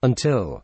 Until